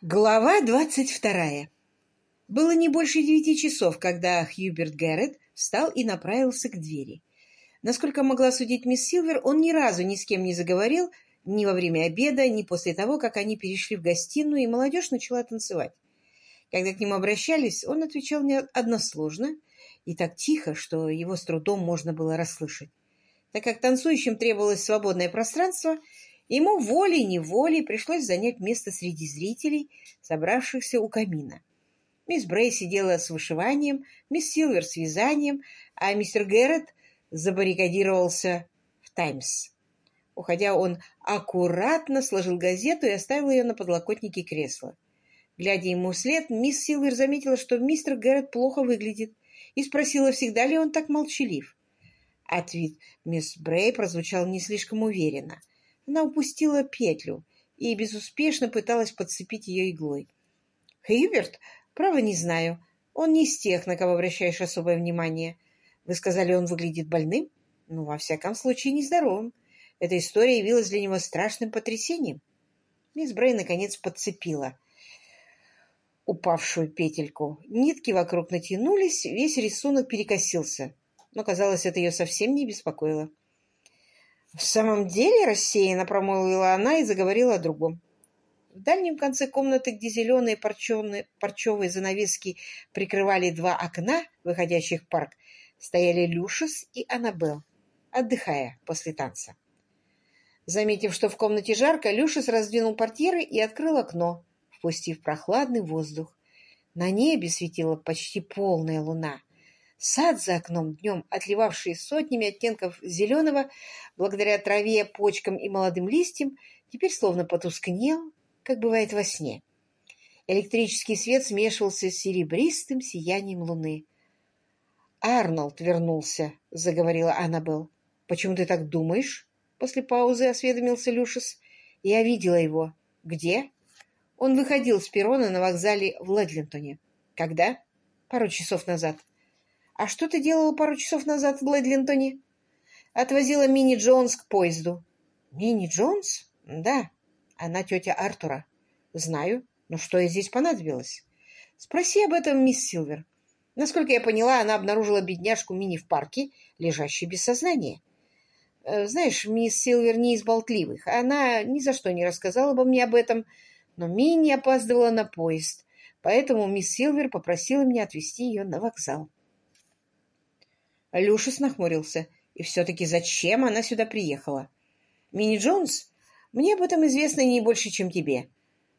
Глава двадцать вторая. Было не больше девяти часов, когда Хьюберт Гэррет встал и направился к двери. Насколько могла судить мисс Силвер, он ни разу ни с кем не заговорил ни во время обеда, ни после того, как они перешли в гостиную, и молодежь начала танцевать. Когда к нему обращались, он отвечал не односложно и так тихо, что его с трудом можно было расслышать. Так как танцующим требовалось свободное пространство, Ему волей-неволей пришлось занять место среди зрителей, собравшихся у камина. Мисс Брей сидела с вышиванием, мисс Силвер с вязанием, а мистер Гэррет забаррикадировался в «Таймс». Уходя, он аккуратно сложил газету и оставил ее на подлокотнике кресла. Глядя ему вслед, мисс Силвер заметила, что мистер Гэррет плохо выглядит, и спросила, всегда ли он так молчалив. Ответ мисс Брей прозвучал не слишком уверенно. Она упустила петлю и безуспешно пыталась подцепить ее иглой. «Хьюберт? Право не знаю. Он не из тех, на кого обращаешь особое внимание. Вы сказали, он выглядит больным? Ну, во всяком случае, нездоровым. Эта история явилась для него страшным потрясением». Мисс Брей, наконец, подцепила упавшую петельку. Нитки вокруг натянулись, весь рисунок перекосился. Но, казалось, это ее совсем не беспокоило. «В самом деле рассеянно промолвила она и заговорила о другом. В дальнем конце комнаты, где зеленые парчевые, парчевые занавески прикрывали два окна, выходящих в парк, стояли Люшес и Аннабел, отдыхая после танца. Заметив, что в комнате жарко, Люшес раздвинул портьеры и открыл окно, впустив прохладный воздух. На небе светила почти полная луна. Сад за окном днем, отливавший сотнями оттенков зеленого, благодаря траве, почкам и молодым листьям, теперь словно потускнел, как бывает во сне. Электрический свет смешивался с серебристым сиянием луны. «Арнольд вернулся», — заговорила Аннабелл. «Почему ты так думаешь?» После паузы осведомился Люшес. «Я видела его». «Где?» «Он выходил с перрона на вокзале в Ледлинтоне». «Когда?» «Пару часов назад». «А что ты делала пару часов назад в Блэдлинтоне?» «Отвозила Мини Джонс к поезду». «Мини Джонс?» «Да, она тетя Артура». «Знаю. Но что ей здесь понадобилось?» «Спроси об этом мисс Силвер». Насколько я поняла, она обнаружила бедняжку Мини в парке, лежащей без сознания. Э, знаешь, мисс Силвер не из болтливых. Она ни за что не рассказала бы мне об этом, но Мини опаздывала на поезд, поэтому мисс Силвер попросила меня отвезти ее на вокзал. Люшис нахмурился. И все-таки зачем она сюда приехала? Мини Джонс? Мне об этом известно не больше, чем тебе.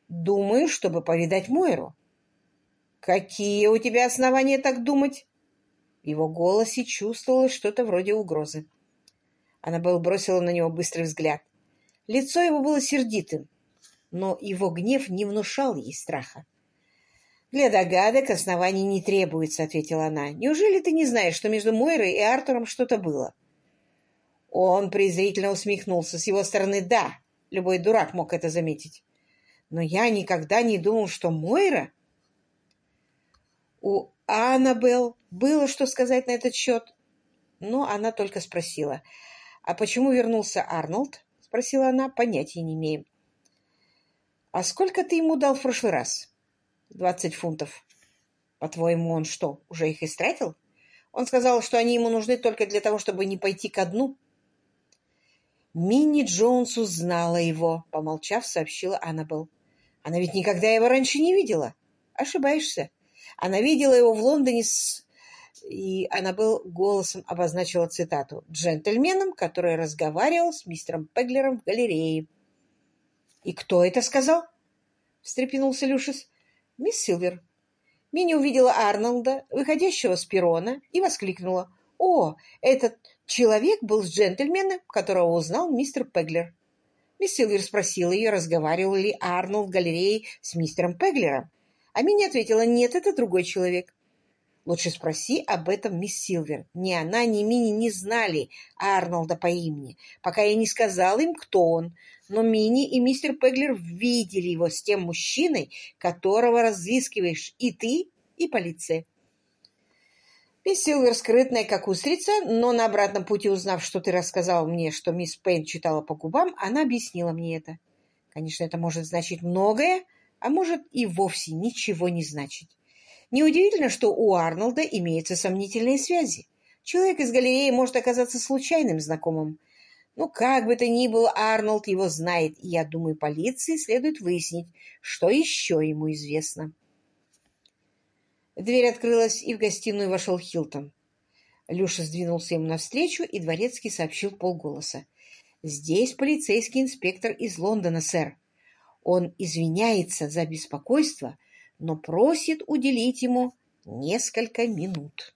Думаю, чтобы повидать Мойру. Какие у тебя основания так думать? В его голосе чувствовалось что-то вроде угрозы. Аннабелл бросила на него быстрый взгляд. Лицо его было сердитым, но его гнев не внушал ей страха. «Для догадок оснований не требуется», — ответила она. «Неужели ты не знаешь, что между Мойрой и Артуром что-то было?» Он презрительно усмехнулся. С его стороны «да». Любой дурак мог это заметить. Но я никогда не думал, что Мойра... У Аннабелл было что сказать на этот счет, но она только спросила. «А почему вернулся Арнольд?» — спросила она. «Понятия не имеем». «А сколько ты ему дал в прошлый раз?» Двадцать фунтов. По-твоему, он что, уже их истратил? Он сказал, что они ему нужны только для того, чтобы не пойти ко дну. Минни Джонс узнала его, помолчав, сообщила Аннабелл. Она ведь никогда его раньше не видела. Ошибаешься. Она видела его в Лондоне с... И Аннабелл голосом обозначила цитату. «Джентльменом, который разговаривал с мистером Пеглером в галерее». «И кто это сказал?» — встрепенулся Люшис мисс Силвер. Мини увидела Арнольда, выходящего с перрона, и воскликнула. «О, этот человек был с джентльменом, которого узнал мистер Пеглер». Мисс Силвер спросила ее, разговаривал ли Арнольд в галерее с мистером Пеглером. А Мини ответила, нет, это другой человек. Лучше спроси об этом мисс Силвер. Ни она, ни Мини не знали Арнольда по имени, пока я не сказал им, кто он но Мини и мистер Пеглер видели его с тем мужчиной, которого разыскиваешь и ты, и полиция. Мисс Силвер скрытная, как устрица, но на обратном пути, узнав, что ты рассказал мне, что мисс Пейн читала по губам, она объяснила мне это. Конечно, это может значить многое, а может и вовсе ничего не значить. Неудивительно, что у Арнольда имеются сомнительные связи. Человек из галереи может оказаться случайным знакомым. Но как бы то ни было, Арнольд его знает, и я думаю, полиции следует выяснить, что еще ему известно. Дверь открылась, и в гостиную вошел Хилтон. Люша сдвинулся ему навстречу, и дворецкий сообщил полголоса. «Здесь полицейский инспектор из Лондона, сэр. Он извиняется за беспокойство, но просит уделить ему несколько минут».